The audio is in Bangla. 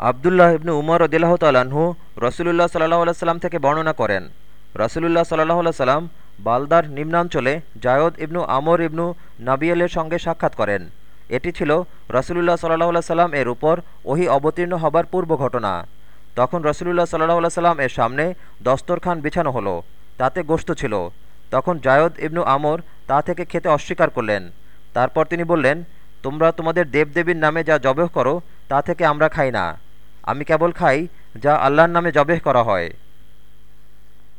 আবদুল্লাহ ইবনু উমর রদিল্লাহ তাল্লাহ্ন রসুলুল্লাহ সাল্লাহ সাল্লাম থেকে বর্ণনা করেন। রসুলুল্লাহ সাল্লাহ সাল্লাম বালদার নিম্নাঞ্চলে জায়দ ইবনু আমর ইবনু নাবিয়েলের সঙ্গে সাক্ষাৎ করেন। এটি ছিল রসুলুল্লাহ সাল্লাহ সাল্লাম এর উপর ওহি অবতীর্ণ হবার পূর্ব ঘটনা। তখন রসুলুল্লাহ সাল্লাহ সাল্লাম এর সামনে দস্তরখান বিছানো হলো, তাতে গোস্ত ছিল। তখন জায়দ ইবনু আমর তা থেকে খেতে অস্বীকার করলেন। তারপর তিনি বললেন, তোমরা তোমাদের দেবদেবীর নামে যা জবেহ করো তা থেকে আমরা খাই না। আমি কেবল খাই যা আল্লাহর নামে জবেহ করা হয়।